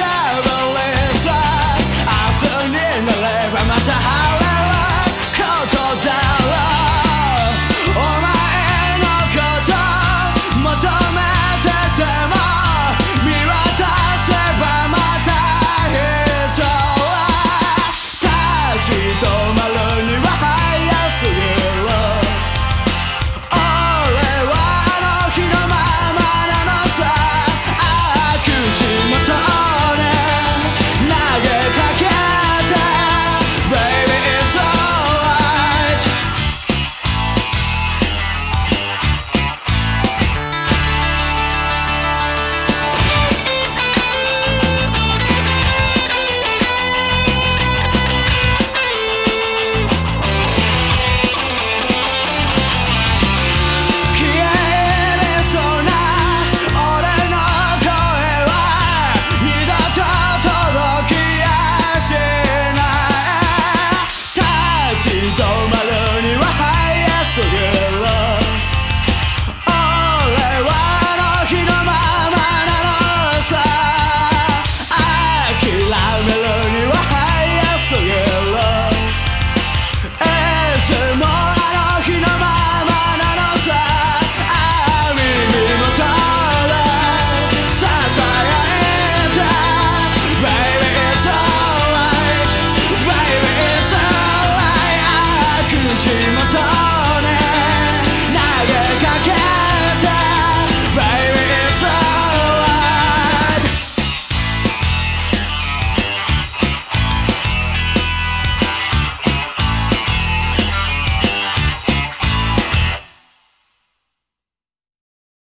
Heavenly's life I've seen in the life I'm at the high